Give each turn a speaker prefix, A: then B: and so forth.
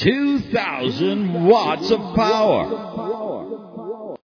A: 2,000 watts of power.